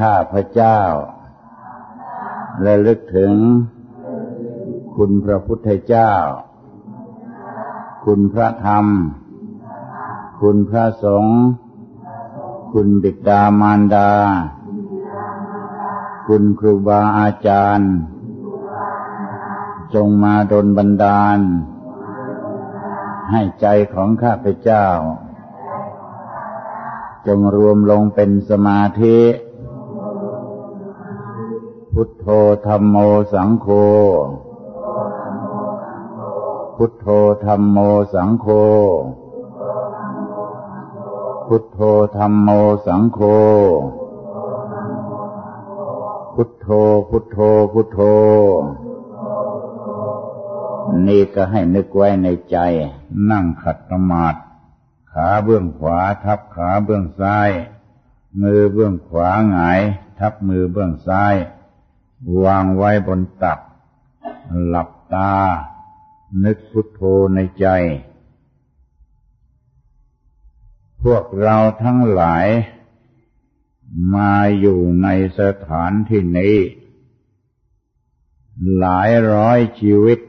ข้าพระเจ้า และลึกถึง คุณพระพุทธเจ้า คุณพระธรรม คุณพระสงฆ์ คุณบิดามารดา คุณครูบาอาจารย์ จงมาดลบันดาล ให้ใจของข้าพเจ้าจงรวมลงเป็นสมาธิ พุทโธธรรมโมสังโฆ พุทโธธรรมโมสังโฆ พุทโธธรรมโมสังโฆ พุทโธ พุทโธ พุทโธ นี่ก็ให้นึกไว้ในใจ นั่งขัดสมาธิขาเบื้องขวาทับขาเบื้องซ้าย มือเบื้องขวาหงาย ทับมือเบื้องซ้าย วางไว้บนตัก หลับตา นึกพุทโธในใจ พวกเราทั้งหลาย มาอยู่ในสถานที่นี้ หลายร้อยชีวิต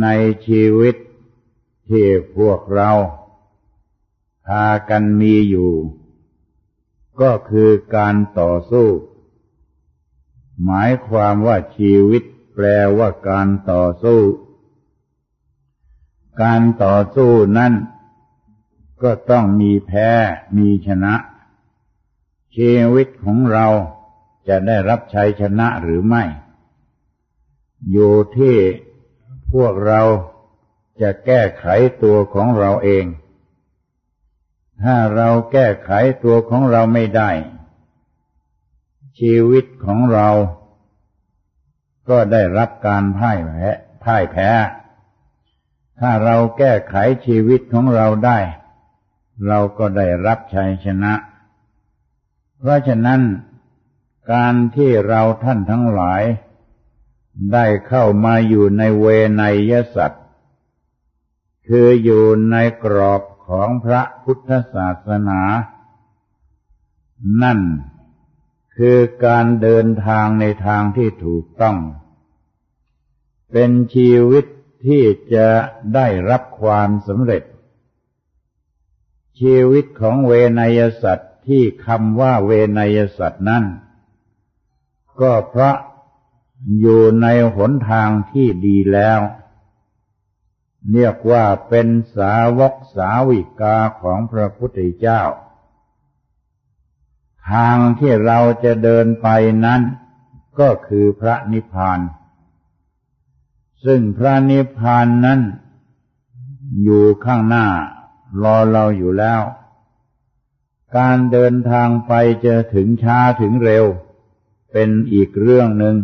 ในชีวิตที่พวกเราพากันมีอยู่ ก็คือการต่อสู้ หมายความว่าชีวิตแปลว่าการต่อสู้ การต่อสู้นั้นก็ต้องมีแพ้ มีชนะ ชีวิตของเราจะได้รับชัยชนะหรือไม่ อยู่ที่พวกเราจะแก้ไขตัวของเราเอง ถ้าเราแก้ไขตัวของเราไม่ได้ ชีวิตของเรา ก็ได้รับการพ่ายแพ้พ่ายแพ้ ถ้าเราแก้ไขชีวิตของเราได้ เราก็ได้รับชัยชนะ เพราะฉะนั้น การที่เราท่านทั้งหลาย ได้เข้ามาอยู่ในเวนยสัตว์คืออยู่ในกรอบของพระพุทธศาสนา นั่น คือการเดินทางในทางที่ถูกต้อง เป็นชีวิตที่จะได้รับความสำเร็จ ชีวิตของเวนยสัตว์ที่คำว่าเวนยสัตว์นั้นก็เพราะอยู่ในหนทางที่ดีแล้ว เรียกว่าเป็นสาวกสาวิกาของพระพุทธเจ้า ทางที่เราจะเดินไปนั้น ก็คือพระนิพพาน ซึ่งพระนิพพานนั้น อยู่ข้างหน้ารอเราอยู่แล้ว การเดินทางไปจะถึงช้าถึงเร็ว เป็นอีกเรื่องหนึ่ง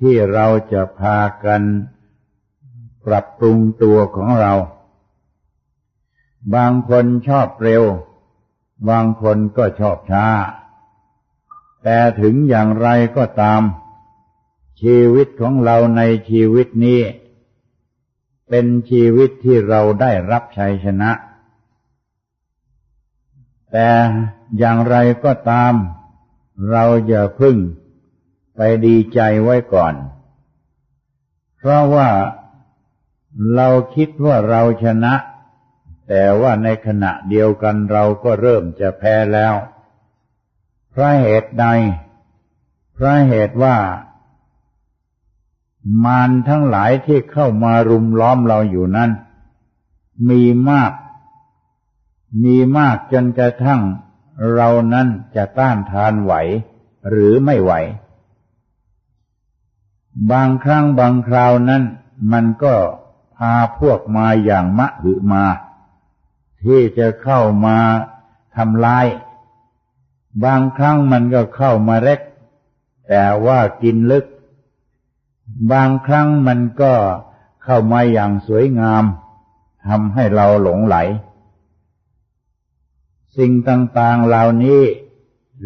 ที่เราจะพากันปรับปรุงตัวของเรา บางคนชอบเร็ว บางคนก็ชอบช้า แต่ถึงอย่างไรก็ตาม ชีวิตของเราในชีวิตนี้ เป็นชีวิตที่เราได้รับชัยชนะ แต่อย่างไรก็ตาม เราอย่าพึ่งไปดีใจไว้ก่อน เพราะว่าเราคิดว่าเราชนะ แต่ว่าในขณะเดียวกันเราก็เริ่มจะแพ้แล้วเพราะเหตุใดเพราะเหตุว่ามารทั้งหลายที่เข้ามารุมล้อมเราอยู่นั้น มีมาก มีมากจนกระทั่งเรานั้นจะต้านทานไหวหรือไม่ไหว บางครั้งบางคราวนั้น มันก็พาพวกมาอย่างมะหรือมา ที่จะเข้ามาทำลาย บางครั้งมันก็เข้ามาเล็ก แต่ว่ากินลึก บางครั้งมันก็เข้ามาอย่างสวยงามทำให้เราหลงไหล สิ่งต่างๆเหล่านี้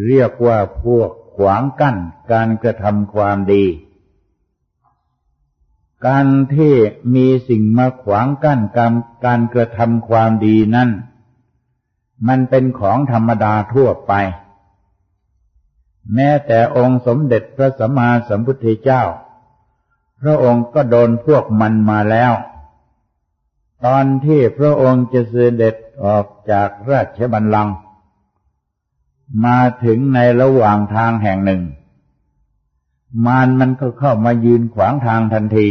เรียกว่าพวกขวางกั้นการกระทำความดี การที่มีสิ่งมาขวางกั้นการการกระทำความดีนั้นมันเป็นของธรรมดาทั่วไป แม้แต่องค์สมเด็จพระสัมมาสัมพุทธเจ้า พระองค์ก็โดนพวกมันมาแล้ว ตอนที่พระองค์จะเสด็จออกจากราชบัลลังก์มาถึงในระหว่างทางแห่งหนึ่ง มารมันก็เข้ามายืนขวางทางทันที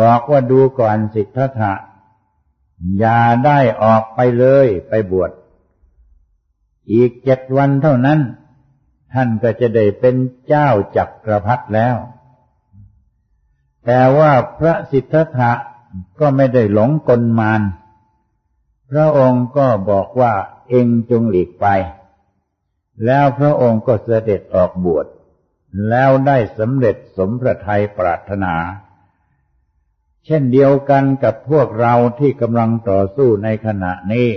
บอกว่าดูก่อนสิทธัตถะอย่าได้ออกไปเลยไปบวช อีกเจ็ดวันเท่านั้น ท่านก็จะได้เป็นเจ้าจักรพรรดิแล้ว แต่ว่าพระสิทธัตถะก็ไม่ได้หลงกลมารพระองค์ก็บอกว่าเองจงหลีกไป แล้วพระองค์ก็เสด็จออกบวช แล้วได้สำเร็จสมพระทัยปรารถนา เช่นเดียวกันกับพวกเราที่กำลังต่อสู้ในขณะนี้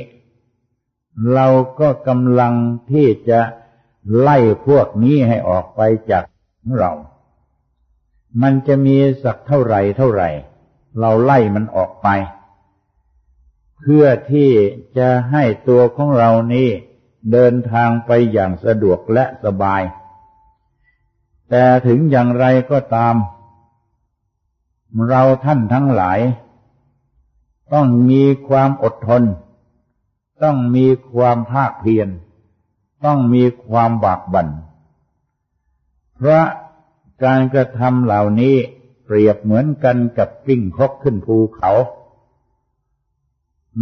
เราก็กำลังที่จะไล่พวกนี้ให้ออกไปจากเรา มันจะมีสักเท่าไหร่เท่าไหร่ เราไล่มันออกไป เพื่อที่จะให้ตัวของเรานี้เดินทางไปอย่างสะดวกและสบาย แต่ถึงอย่างไรก็ตาม เราท่านทั้งหลาย ต้องมีความอดทน ต้องมีความภาคเพียร ต้องมีความบากบัน่น เพราะการกระทำเหล่านี้เปรียบเหมือนกันกับกิ้งคกขึ้นภูเขา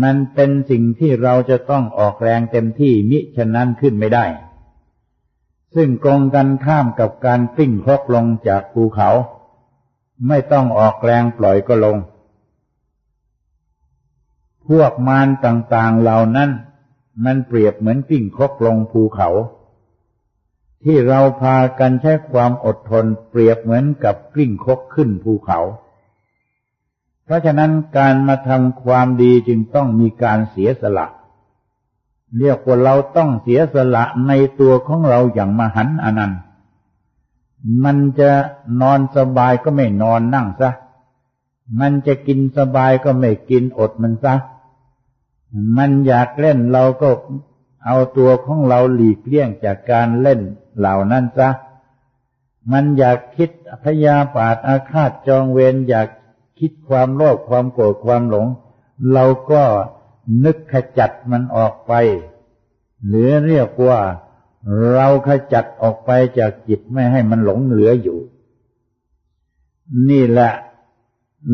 มันเป็นสิ่งที่เราจะต้องออกแรงเต็มที่มิฉะนั้นขึ้นไม่ได้ ซึ่งตรงกันข้ามกับการปิ้งครกลงจากภูเขา ไม่ต้องออกแรงปล่อยก็ลง พวกมารต่างๆเหล่านั้น มันเปรียบเหมือนปิ้งคกลงภูเขา ที่เราพากันใช้ความอดทนเปรียบเหมือนกับกลิ้งคกขึ้นภูเขา เพราะฉะนั้นการมาทำความดีจึงต้องมีการเสียสละ เรียกว่าเราต้องเสียสละในตัวของเราอย่างมหันอนันต์ มันจะนอนสบายก็ไม่นอนนั่งซะ มันจะกินสบายก็ไม่กินอดมันซะ มันอยากเล่นเราก็เอาตัวของเราหลีกเลี่ยงจากการเล่นเหล่านั้นซะ มันอยากคิดพยาบาทอาฆาตจองเวรอยากคิดความโลภความโกรธความหลง เราก็นึกขจัดมันออกไป หรือเรียกว่า เราขจัดออกไปจากจิตไม่ให้มันหลงเหลืออยู่ นี่แหละ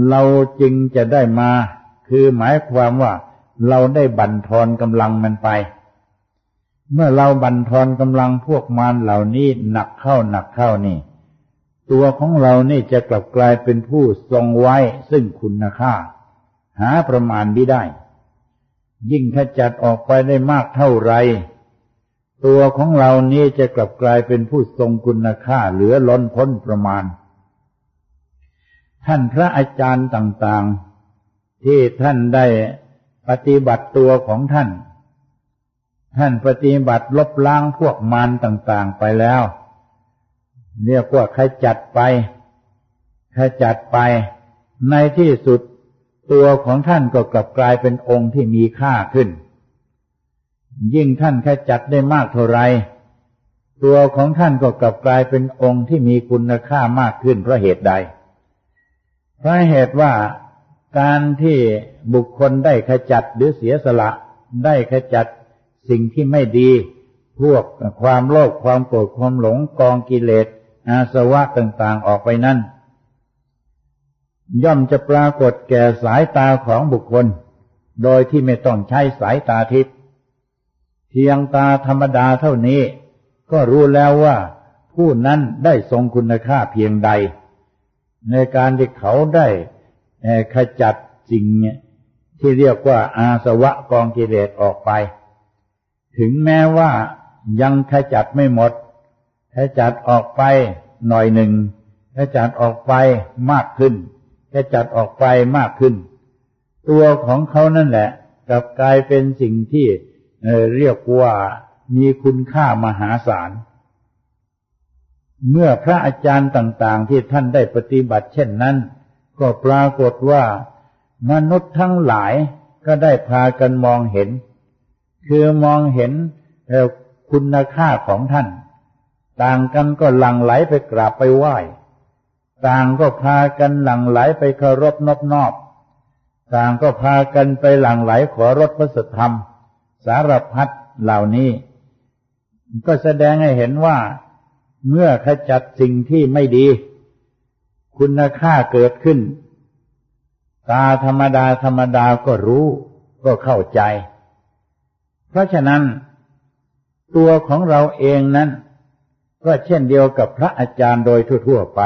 เราจึงจะได้มา คือหมายความว่าเราได้บั่นทอนกำลังมันไป เมื่อเราบั่นทอนกำลังพวกมารเหล่านี้หนักเข้าหนักเข้านี่ ตัวของเรานี่จะกลับกลายเป็นผู้ทรงไว้ซึ่งคุณค่า หาประมาณไม่ได้ ยิ่งถ้าจัดออกไปได้มากเท่าไร ตัวของเรานี่จะกลับกลายเป็นผู้ทรงคุณค่าเหลือล้นพ้นประมาณ ท่านพระอาจารย์ต่างๆ ที่ท่านได้ปฏิบัติตัวของท่าน ท่านปฏิบัติลบล้างพวกมารต่างๆไปแล้ว เรียกว่าขจัดไปขจัดไป ในที่สุดตัวของท่านก็กลับกลายเป็นองค์ที่มีค่าขึ้น ยิ่งท่านขจัดได้มากเท่าไร ตัวของท่านก็กลับกลายเป็นองค์ที่มีคุณค่ามากขึ้นเพราะเหตุใด เพราะเหตุว่าการที่บุคคลได้ขจัดหรือเสียสละได้ขจัดสิ่งที่ไม่ดี พวกความโลภความโกรธความหลงกองกิเลส อาสวะต่างๆออกไปนั้นย่อมจะปรากฏแก่สายตาของบุคคล โดยที่ไม่ต้องใช้สายตาทิพย์ เพียงตาธรรมดาเท่านี้ ก็รู้แล้วว่า ผู้นั้นได้ทรงคุณค่าเพียงใด ในการที่เขาได้ขจัดสิ่งที่เรียกว่าอาสวะกองกิเลสออกไป ถึงแม้ว่ายังขจัดไม่หมดถ้าจัดออกไปหน่อยหนึ่งถ้าจัดออกไปมากขึ้นถ้าจัดออกไปมากขึ้น ตัวของเขานั่นแหละกลับกลายเป็นสิ่งที่ เรียกว่ามีคุณค่ามหาศาล เมื่อพระอาจารย์ต่าง ๆ ที่ท่านได้ปฏิบัติเช่นนั้น ก็ปรากฏว่ามนุษย์ทั้งหลายก็ได้พากันมองเห็น คือมองเห็นคุณค่าของท่าน ต่างกันก็หลั่งไหลไปกราบไปไหว้ ต่างก็พากันหลั่งไหลไปเคารพนอบนอบต่างก็พากันไปหลั่งไหลขอรถพระสธรรม สารพัดเหล่านี้ ก็แสดงให้เห็นว่าเมื่อขจัดสิ่งที่ไม่ดี คุณค่าเกิดขึ้น ตาธรรมดาธรรมดาก็รู้ก็เข้าใจ เพราะฉะนั้น ตัวของเราเองนั้น ก็เช่นเดียวกับพระอาจารย์โดยทั่วๆไป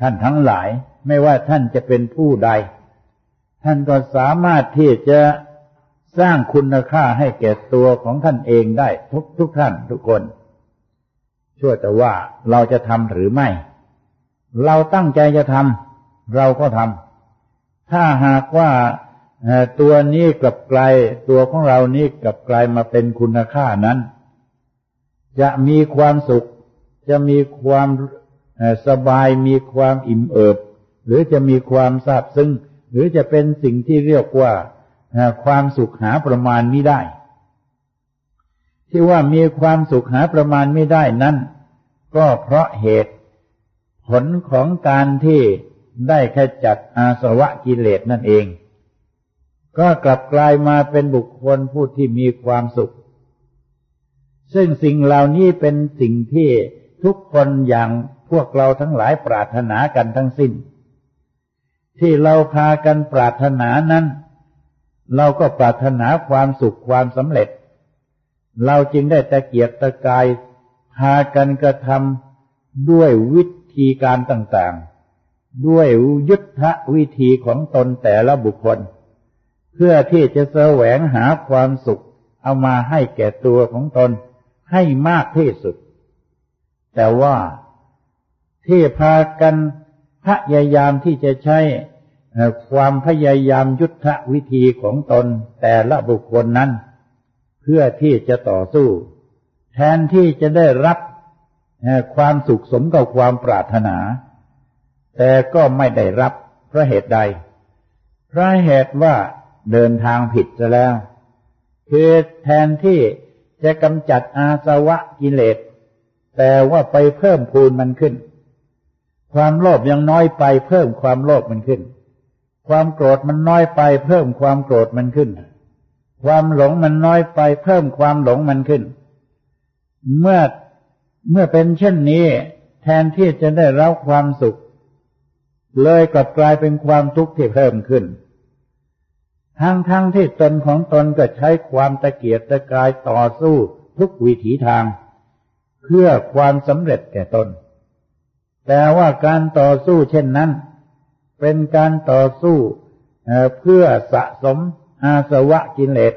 ท่านทั้งหลายไม่ว่าท่านจะเป็นผู้ใด ท่านก็สามารถที่จะ สร้างคุณค่าให้แก่ตัวของท่านเองได้ทุกทุกท่านทุกคน ช่วยแต่ว่าเราจะทำหรือไม่ เราตั้งใจจะทำเราก็ทำถ้าหากว่าตัวนี้กลับกลายตัวของเรานี้กลับกลายมาเป็นคุณค่านั้น จะมีความสุข จะมีความสบายมีความอิ่มเอิบ หรือจะมีความซาบซึ้งหรือจะเป็นสิ่งที่เรียกว่า ความสุขหาประมาณไม่ได้ ที่ว่ามีความสุขหาประมาณไม่ได้นั้น ก็เพราะเหตุ ผลของการที่ได้ขจัดอาสวะกิเลสนั่นเอง ก็กลับกลายมาเป็นบุคคลผู้ที่มีความสุข ซึ่งสิ่งเหล่านี้เป็นสิ่งที่ทุกคนอย่างพวกเราทั้งหลายปรารถนากันทั้งสิ้น ที่เราพากันปรารถนานั้น เราก็ปรารถนาความสุขความสำเร็จ เราจึงได้ตะเกียกตะกายพากันกระทำด้วยวิธีการต่างๆ ด้วยยุทธวิธีของตนแต่ละบุคคล เพื่อที่จะแสวงหาความสุขเอามาให้แก่ตัวของตนให้มากที่สุด แต่ว่าที่พากันพยายามที่จะใช้ ความพยายามยุทธวิธีของตนแต่ละบุคคลนั้น เพื่อที่จะต่อสู้ แทนที่จะได้รับความสุขสมกับความปรารถนา แต่ก็ไม่ได้รับเพราะเหตุใด เพราะเหตุว่าเดินทางผิดซะแล้ว คือแทนที่จะกำจัดอาสวะกิเลส แต่ว่าไปเพิ่มพูนมันขึ้น ความโลภยังน้อยไปเพิ่มความโลภมันขึ้น ความโกรธมันน้อยไป เพิ่มความโกรธมันขึ้น ความหลงมันน้อยไป เพิ่มความหลงมันขึ้น เมื่อเมื่อเป็นเช่นนี้ แทนที่จะได้รับความสุข เลยกลับกลายเป็นความทุกข์ที่เพิ่มขึ้น ทั้งทั้งที่ตนของตนก็ใช้ความตะเกียกตะกายต่อสู้ทุกวิถีทาง เพื่อความสำเร็จแก่ตน แต่ว่าการต่อสู้เช่นนั้น เป็นการต่อสู้เพื่อสะสมอาสวะกิเลส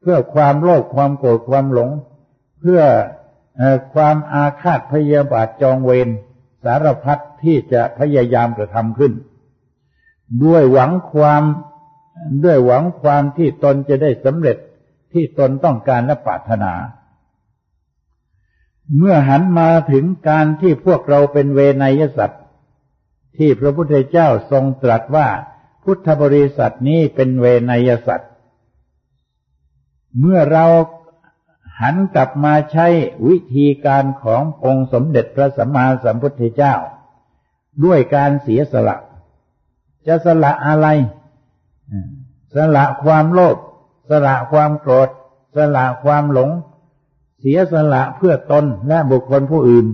เพื่อความโลภความโกรธความหลง เพื่อความอาฆาตพยาบาทจองเวรสารพัดที่จะพยายามกระทำขึ้น ด้วยหวังความด้วยหวังความที่ตนจะได้สำเร็จที่ตนต้องการและปรารถนา เมื่อหันมาถึงการที่พวกเราเป็นเวนยสัตว์ ที่พระพุทธเจ้าทรงตรัสว่าพุทธบริษัทนี้เป็นเวนยสัตว์ เมื่อเราหันกลับมาใช้วิธีการขององค์สมเด็จพระสัมมาสัมพุทธเจ้า ด้วยการเสียสละ จะสละอะไร สละความโลภสละความโกรธ สละความหลง เสียสละเพื่อตนและบุคคลผู้อื่น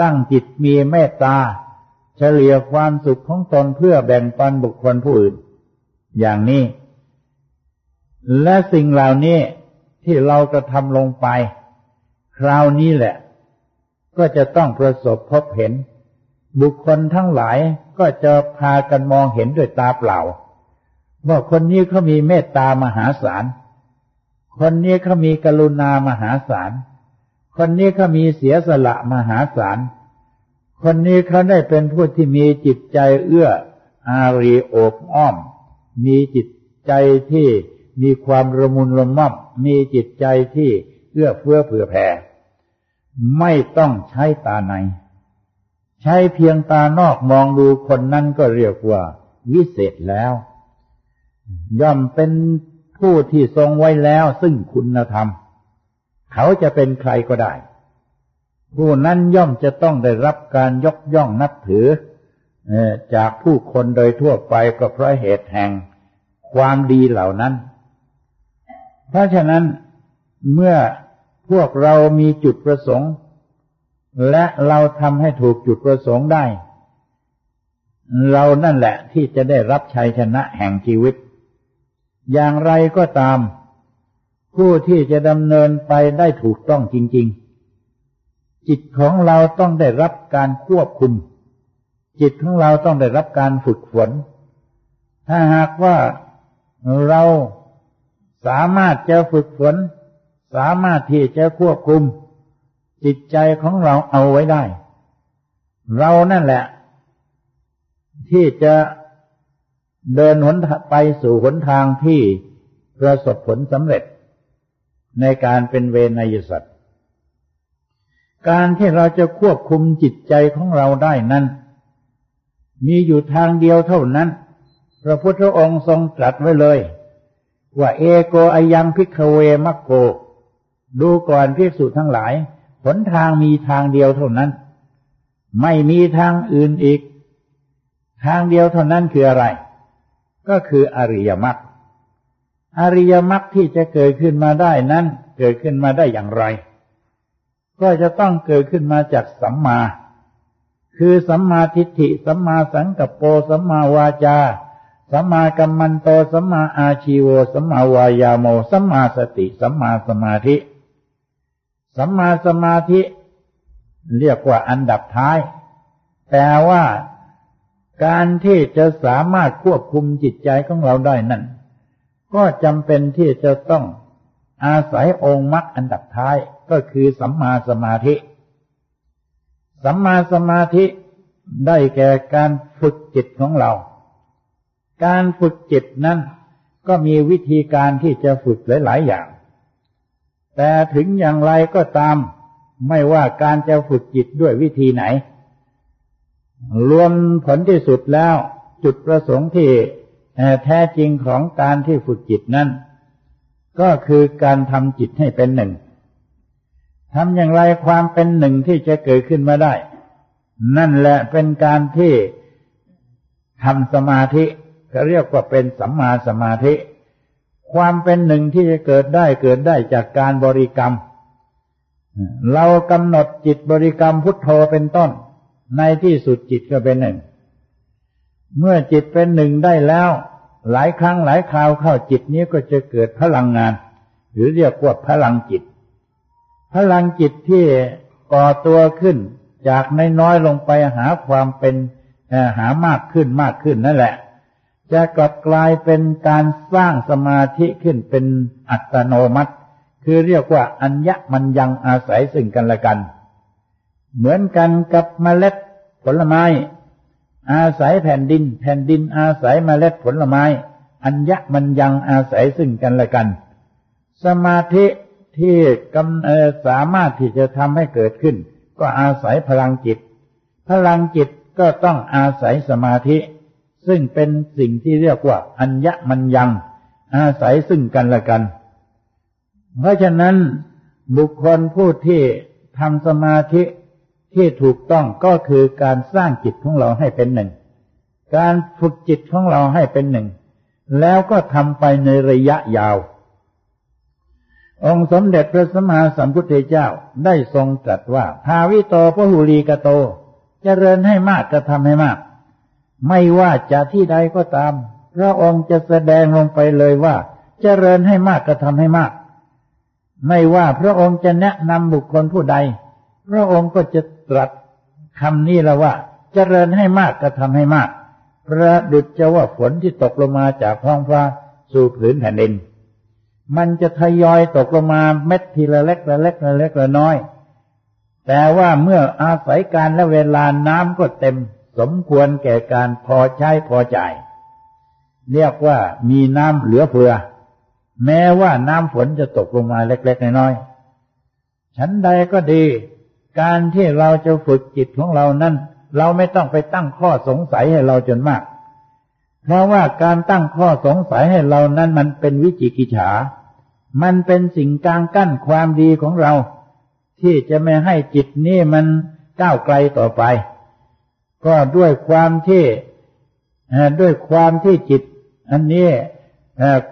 ตั้งจิตมีเมตตา เฉลี่ยความสุขของตนเพื่อแบ่งปันบุคคลผู้อื่น อย่างนี้ และสิ่งเหล่านี้ที่เรากระทำลงไป คราวนี้แหละ ก็จะต้องประสบพบเห็น บุคคลทั้งหลายก็จะพากันมองเห็นด้วยตาเปล่าว่าคนนี้เขามีเมตตามหาศาล คนนี้เขามีกรุณามหาศาล คนนี้เขามีเสียสละมหาศาล คนนี้เขาได้เป็นผู้ที่มีจิตใจเอื้อ อารีโอบอ้อม มีจิตใจที่มีความระมุนระม่อมมีจิตใจที่เอื้อเฟื้อเผื่อแผ่ ไม่ต้องใช้ตาใน ใช้เพียงตานอกมองดูคนนั้นก็เรียกว่า วิเศษแล้ว ย่อมเป็นผู้ที่ทรงไว้แล้วซึ่งคุณธรรม เขาจะเป็นใครก็ได้ ผู้นั้นย่อมจะต้องได้รับการยกย่องนับถือจากผู้คนโดยทั่วไปก็เพราะเหตุแห่งความดีเหล่านั้น เพราะฉะนั้นเมื่อพวกเรามีจุดประสงค์ และเราทำให้ถูกจุดประสงค์ได้ เรานั่นแหละที่จะได้รับชัยชนะแห่งชีวิต อย่างไรก็ตาม ผู้ที่จะดำเนินไปได้ถูกต้องจริง ๆ จิตของเราต้องได้รับการควบคุม จิตของเราต้องได้รับการฝึกฝน ถ้าหากว่าเราสามารถจะฝึกฝน สามารถที่จะควบคุม จิตใจของเราเอาไว้ได้ เรานั่นแหละ ที่จะเดินหนไปสู่หนทางที่ประสบผลสำเร็จ ในการเป็นเวนยสัตว์ การที่เราจะควบคุมจิตใจของเราได้นั้น มีอยู่ทางเดียวเท่านั้น พระพุทธองค์ทรงตรัสไว้เลย ว่าเอโกอายังพิกเวมักโก ดูก่อนพิสุทั้งหลาย หนทางมีทางเดียวเท่านั้น ไม่มีทางอื่นอีก ทางเดียวเท่านั้นคืออะไร ก็คืออริยมรรคอริยมรรคที่จะเกิดขึ้นมาได้นั้น เกิดขึ้นมาได้อย่างไร ก็จะต้องเกิดขึ้นมาจากสัมมา คือสัมมาทิฏฐิ สัมมาสังกัปโป สัมมาวาจา สัมมากัมมันโต สัมมาอาชีโว สัมมาวายาโม สัมมาสติ สัมมาสมาธิ สัมมาสมาธิ เรียกว่าอันดับท้าย แต่ว่าการที่จะสามารถควบคุมจิตใจของเราได้นั่น ก็จำเป็นที่จะต้อง อาศัยองค์มรรคอันดับท้ายก็คือสัมมาสมาธิ สัมมาสมาธิได้แก่การฝึกจิตของเรา การฝึกจิตนั้นก็มีวิธีการที่จะฝึกหลาย ๆ อย่าง แต่ถึงอย่างไรก็ตาม ไม่ว่าการจะฝึกจิตด้วยวิธีไหน รวมผลที่สุดแล้ว จุดประสงค์ที่แท้จริงของการที่ฝึกจิตนั้น ก็คือการทำจิตให้เป็นหนึ่งทำอย่างไรความเป็นหนึ่งที่จะเกิดขึ้นมาได้ นั่นแหละเป็นการที่ทำสมาธิเขาเรียกว่าเป็นสัมมาสมาธิ ความเป็นหนึ่งที่จะเกิดได้เกิดได้จากการบริกรรม เรากำหนดจิตบริกรรมพุทโธเป็นต้น ในที่สุดจิตก็เป็นหนึ่ง เมื่อจิตเป็นหนึ่งได้แล้ว หลายครั้งหลายคราวเข้าจิตนี้ก็จะเกิดพลังงาน หรือเรียกว่าพลังจิต พลังจิตที่ก่อตัวขึ้น จากน้อยๆลงไปหาความเป็นหามากขึ้นมากขึ้นนั่นแหละ จะกลับกลายเป็นการสร้างสมาธิขึ้นเป็นอัตโนมัติ คือเรียกว่าอัญญมันยังอาศัยซึ่งกันและกัน เหมือนกันกับเมล็ดผลไม้ อาศัยแผ่นดิน แผ่นดินอาศัยมเมล็ดผลไม้ อัญญมันยังอาศัยซึ่งกันและกัน สมาธิที่กำสามารถที่จะทำให้เกิดขึ้น ก็อาศัยพลังจิต พลังจิตก็ต้องอาศัยสมาธิ ซึ่งเป็นสิ่งที่เรียกว่า อัญญมัญยัง อาศัยซึ่งกันและกัน เพราะฉะนั้นบุคคลผู้ที่ทำสมาธิ ที่ถูกต้องก็คือการสร้างจิตของเราให้เป็นหนึ่ง การฝึกจิตของเราให้เป็นหนึ่ง แล้วก็ทำไปในระยะยาว องค์สมเด็จพระสัมมาสัมพุทธเจ้าได้ทรงตรัสว่าภาวิโตพหุลีกโตจเจริญให้มากก็ทำให้มาก ไม่ว่าจะที่ใดก็ตามพระองค์จะแสดงลงไปเลยว่าจเจริญให้มากก็ทำให้มาก ไม่ว่าพระองค์จะแนะนำบุคคลผู้ใด พระองค์ก็จะ ตรัสคำนี้และว่า เจริญให้มากก็ทำให้มาก ประดุจจะว่าฝนที่ตกลงมาจากท้องฟ้าสู่ผืนแผ่นดิน มันจะทยอยตกลงมาเม็ดทีละเล็กละเล็กละเล็กละน้อย แต่ว่าเมื่ออาศัยการและเวลาน้ำก็เต็ม สมควรแก่การพอใช้พอจ่าย เรียกว่ามีน้ำเหลือเฟือ แม้ว่าน้ำฝนจะตกลงมาเล็ก ๆ น้อยๆฉันใดก็ดี การที่เราจะฝึกจิตของเรานั้น เราไม่ต้องไปตั้งข้อสงสัยให้เราจนมาก เพราะว่าการตั้งข้อสงสัยให้เรานั้นมันเป็นวิจิกิจฉา มันเป็นสิ่งกลางกั้นความดีของเรา ที่จะไม่ให้จิตนี้มันก้าวไกลต่อไป ก็ด้วยความที่ด้วยความที่จิต อันนี้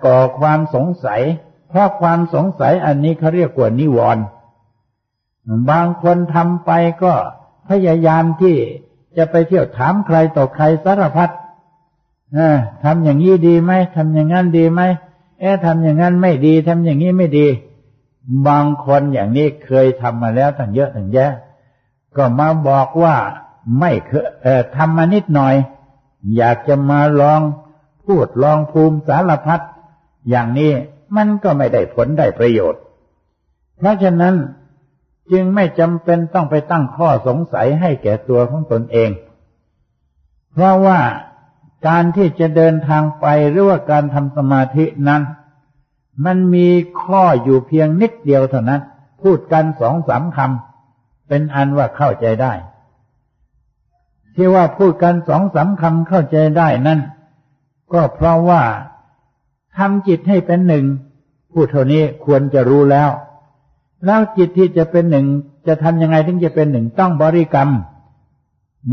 ก่อความสงสัย เพราะความสงสัยอันนี้เขาเรียกว่านิวรณ์ บางคนทำไปก็พยายามที่จะไปเที่ยวถามใครต่อใครสารพัดทำอย่างนี้ดีไหมทำอย่างนั้นดีไหมเอ๊ะทำอย่างนั้นไม่ดีทำอย่างนี้ไม่ดี บางคนอย่างนี้เคยทำมาแล้วตั้งเยอะตั้งแยะ ก็มาบอกว่าไม่เคยเอ่อทำมานิดหน่อย อยากจะมาลองพูดลองภูมิสารพัดอย่างนี้มันก็ไม่ได้ผลได้ประโยชน์ เพราะฉะนั้น จึงไม่จำเป็นต้องไปตั้งข้อสงสัยให้แก่ตัวของตนเอง เพราะว่าการที่จะเดินทางไปหรือว่าการทำสมาธินั้น มันมีข้ออยู่เพียงนิดเดียวเท่านั้น พูดกันสองสามคำเป็นอันว่าเข้าใจได้ ที่ว่าพูดกันสองสามคำเข้าใจได้นั้นก็เพราะว่าทำจิตให้เป็นหนึ่ง พูดเท่านี้ควรจะรู้แล้ว แล้วจิตที่จะเป็นหนึ่ง จะทำยังไงถึงจะเป็นหนึ่งต้องบริกรรม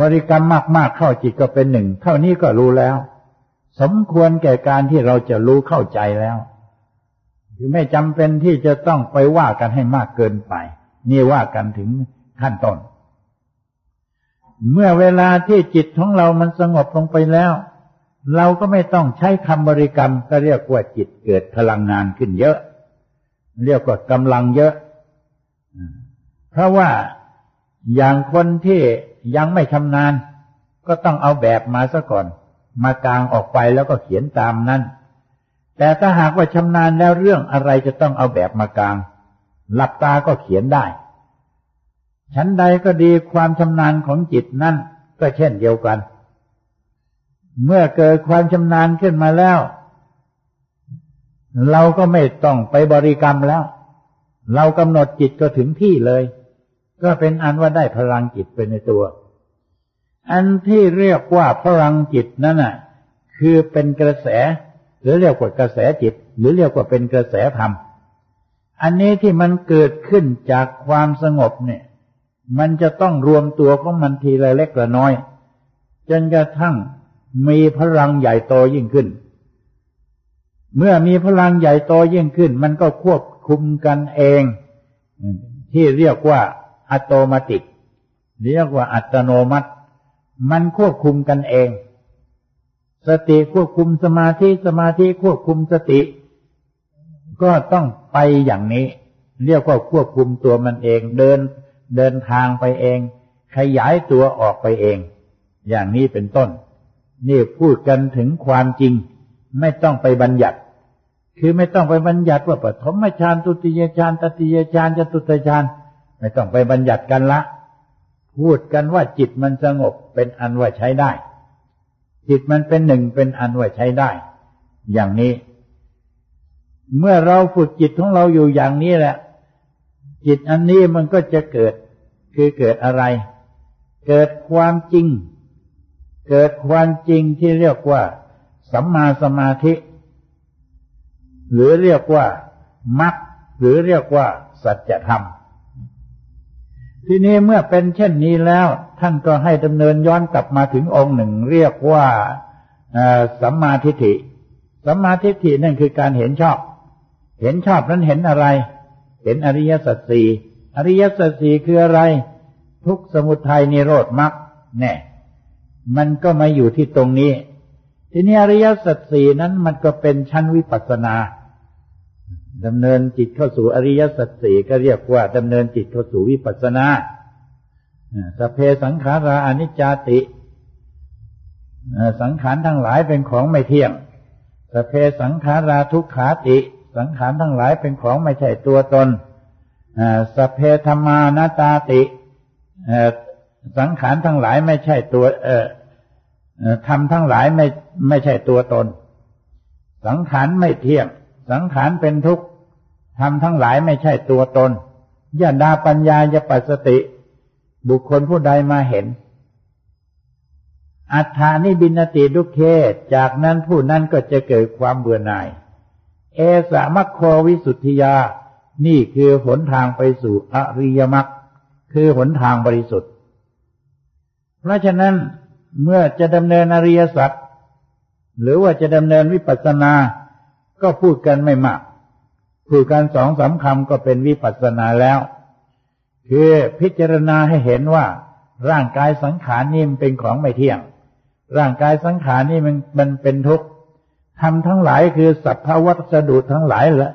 บริกรรมมากๆเข้าจิตก็เป็นหนึ่งเท่านี้ก็รู้แล้ว สมควรแก่การที่เราจะรู้เข้าใจแล้วคือไม่จำเป็นที่จะต้องไปว่ากันให้มากเกินไป นี่ว่ากันถึงขั้นต้นเมื่อเวลาที่จิตของเรามันสงบลงไปแล้ว เราก็ไม่ต้องใช้คำบริกรรมก็เรียกว่าจิตเกิดพลังงานขึ้นเยอะ เรียกว่ากำลังเยอะ เพราะว่าอย่างคนที่ยังไม่ชำนาญ ก็ต้องเอาแบบมาซะก่อน มากางออกไปแล้วก็เขียนตามนั้น แต่ถ้าหากว่าชำนาญแล้วเรื่องอะไรจะต้องเอาแบบมากาง หลับตาก็เขียนได้ ชั้นใดก็ดีความชำนาญของจิตนั่นก็เช่นเดียวกัน เมื่อเกิดความชำนาญขึ้นมาแล้ว เราก็ไม่ต้องไปบริกรรมแล้ว เรากำหนดจิตก็ถึงที่เลย ก็เป็นอันว่าได้พลังจิตไปในตัว อันที่เรียกว่าพลังจิตนั่นน่ะ คือเป็นกระแส หรือเรียกว่ากระแสจิต หรือเรียกว่าเป็นกระแสธรรม อันนี้ที่มันเกิดขึ้นจากความสงบเนี่ย มันจะต้องรวมตัวของมันทีละเล็กละน้อย จนกระทั่งมีพลังใหญ่โตยิ่งขึ้น เมื่อมีพลังใหญ่โตยิ่งขึ้น มันก็ควบ คุมกันเอง ที่เรียกว่าอัตโนมัติเรียกว่าอัตโนมัติ มันควบคุมกันเอง สติควบคุมสมาธิสมาธิควบคุมสติ ก็ต้องไปอย่างนี้ เรียกว่าควบคุมตัวมันเองเดินเดินทางไปเอง ขยายตัวออกไปเอง อย่างนี้เป็นต้น นี่พูดกันถึงความจริง ไม่ต้องไปบัญญัติ คือไม่ต้องไปบัญญัติว่าปฐมฌานตุติยฌานตติยฌานจตุตฌานไม่ต้องไปบัญญัติกันละ พูดกันว่าจิตมันสงบเป็นอันว่าใช้ได้ จิตมันเป็นหนึ่งเป็นอันว่าใช้ได้ อย่างนี้ เมื่อเราฝึกจิตของเราอยู่อย่างนี้แหละ จิตอันนี้มันก็จะเกิด คือเกิดอะไร เกิดความจริง เกิดความจริงที่เรียกว่า สัมมาสมาธิ หรือเรียกว่ามรรคหรือเรียกว่าสัจธรรม ทีนี้เมื่อเป็นเช่นนี้แล้ว ท่านก็ให้ดำเนินย้อนกลับมาถึงองค์หนึ่ง เรียกว่าสัมมาทิฏฐิสัมมาทิฏฐินั่นคือการเห็นชอบ เห็นชอบนั้นเห็นอะไร เห็นอริยสัจสี่อริยสัจสี่คืออะไร ทุกสมุทัยนิโรธมรรคแน่มันก็มาอยู่ที่ตรงนี้ ทีนี้อริยสัจสี่นั้นมันก็เป็นชั้นวิปัสสนา ดำเนินจิตเข้าสู่อริยสัจสี่ก็เรียกว่าดำเนินจิตเข้าสู่วิปัสสนาสเพสังขาราอนิจจติสังขารทั้งหลายเป็นของไม่เที่ยงสเพสังขาราทุกขาติ สังขารทั้งหลายเป็นของไม่ใช่ตัวตนสเพธรรมานาตาติสังขารทั้งหลายไม่ใช่ตัวธรรมทั้งหลายไม่ไม่ใช่ตัวตน สังขารไม่เที่ยง สังขารเป็นทุกข์ทำทั้งหลายไม่ใช่ตัวตนยาดาปัญญาจะปัสติ บุคคลผู้ใดมาเห็น อัฏฐานิบินติดุเค จากนั้นผู้นั้นก็จะเกิดความเบื่อหน่าย เอสามัคโควิสุทธิยา นี่คือหนทางไปสู่อริยมรรคคือหนทางบริสุทธิ์ เพราะฉะนั้นเมื่อจะดำเนินอริยสัจหรือว่าจะดำเนินวิปัสสนา ก็พูดกันไม่มากพูดกันสองสามคำก็เป็นวิปัสสนาแล้ว คือพิจารณาให้เห็นว่า ร่างกายสังขารนี่มันเป็นของไม่เที่ยง ร่างกายสังขารนี่มันมันเป็นทุกข์ทำทั้งหลายคือสัพพวัสดุทั้งหลายละ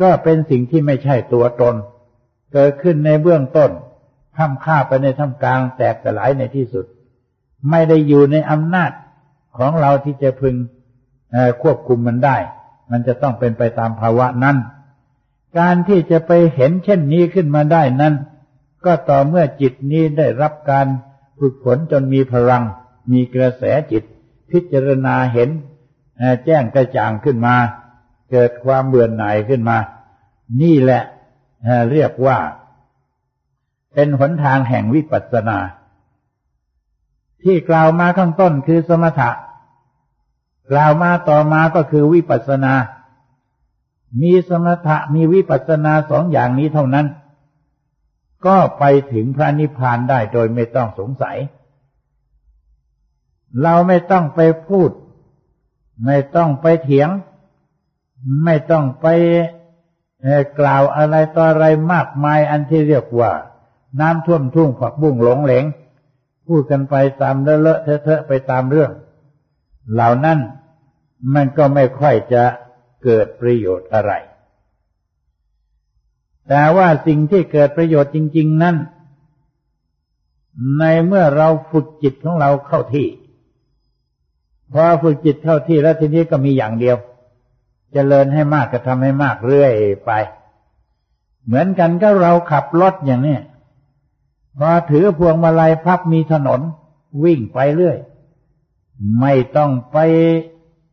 ก็เป็นสิ่งที่ไม่ใช่ตัวตน เกิดขึ้นในเบื้องต้นท่ำค่าไปในท่ำกลางแตกสลายในที่สุด ไม่ได้อยู่ในอำนาจของเราที่จะพึง ควบคุมมันได้ มันจะต้องเป็นไปตามภาวะนั้น การที่จะไปเห็นเช่นนี้ขึ้นมาได้นั้น ก็ต่อเมื่อจิตนี้ได้รับการฝึกฝนจนมีพลัง มีกระแสจิต พิจารณาเห็นแจ้งกระจ่างขึ้นมา เกิดความเบื่อหน่ายขึ้นมา นี่แหละเรียกว่า เป็นหนทางแห่งวิปัสสนา ที่กล่าวมาข้างต้นคือสมถะ กล่าวมาต่อมาก็คือวิปัสสนา มีสมถะมีวิปัสสนาสองอย่างนี้เท่านั้น ก็ไปถึงพระนิพพานได้โดยไม่ต้องสงสัย เราไม่ต้องไปพูด ไม่ต้องไปเถียง ไม่ต้องไปกล่าวอะไรต่ออะไรมากมายอันที่เรียกว่า น้ำท่วมทุ่งผักบุ้งหลงเหลง พูดกันไปตามเลอะเลอะเทอะไปตามเรื่อง เหล่านั้นมันก็ไม่ค่อยจะเกิดประโยชน์อะไร แต่ว่าสิ่งที่เกิดประโยชน์จริง ๆ นั้น ในเมื่อเราฝึกจิตของเราเข้าที่ พอฝึกจิตเข้าที่แล้วทีนี้ก็มีอย่างเดียวจเจริญให้มากก็ทำให้มากเรื่อยไป เหมือนกันก็เราขับรถอย่างนี้พอถือพวงมาลัยพับมีถนน วิ่งไปเรื่อย ไม่ต้องไป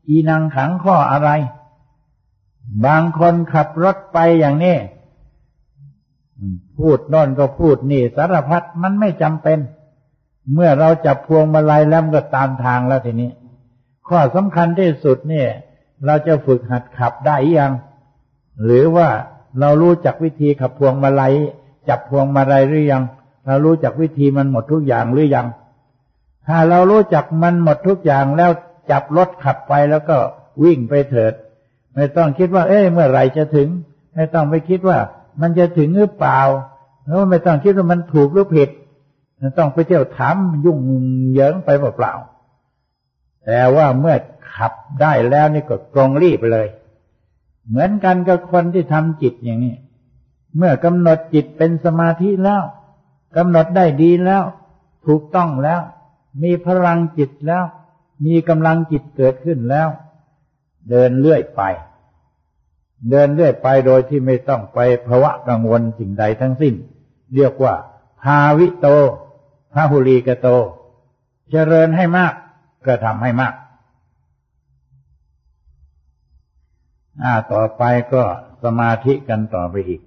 อีนังขังข้ออะไร บางคนขับรถไปอย่างนี้ พูดนอนก็พูดนี่สารพัดมันไม่จำเป็น เมื่อเราจับพวงมาลัยแล้วก็ตามทางแล้วทีนี้ ข้อสำคัญที่สุดเนี่ย เราจะฝึกหัดขับได้ยัง หรือว่าเรารู้จักวิธีขับพวงมาลัยจับพวงมาลัยหรือยัง เรารู้จักวิธีมันหมดทุกอย่างหรือยัง ถ้าเรารู้จักมันหมดทุกอย่างแล้วจับรถขับไปแล้วก็วิ่งไปเถิด ไม่ต้องคิดว่า เอ๊ะเมื่อไหร่จะถึง ไม่ต้องไปคิดว่า มันจะถึงหรือเปล่า แล้วไม่ต้องคิดว่ามันถูกหรือผิดต้องไปเที่ยวถามยุ่งเหยิงไปเปล่าแต่ว่าเมื่อขับได้แล้วนี่ก็ตรงรีบเลย เหมือนกันกับคนที่ทำจิตอย่างนี้ เมื่อกำหนดจิตเป็นสมาธิแล้วกำหนดได้ดีแล้ว ถูกต้องแล้ว มีพลังจิตแล้ว มีกำลังจิตเกิดขึ้นแล้ว เดินเลื่อยไป เดินเลื่อยไปโดยที่ไม่ต้องไปภาวะกังวลสิ่งใดทั้งสิ้น เรียกว่าภาวิโตพระหุลีกโต เจริญให้มากก็ทำให้มากอ่าต่อไปก็สมาธิกันต่อไปอีก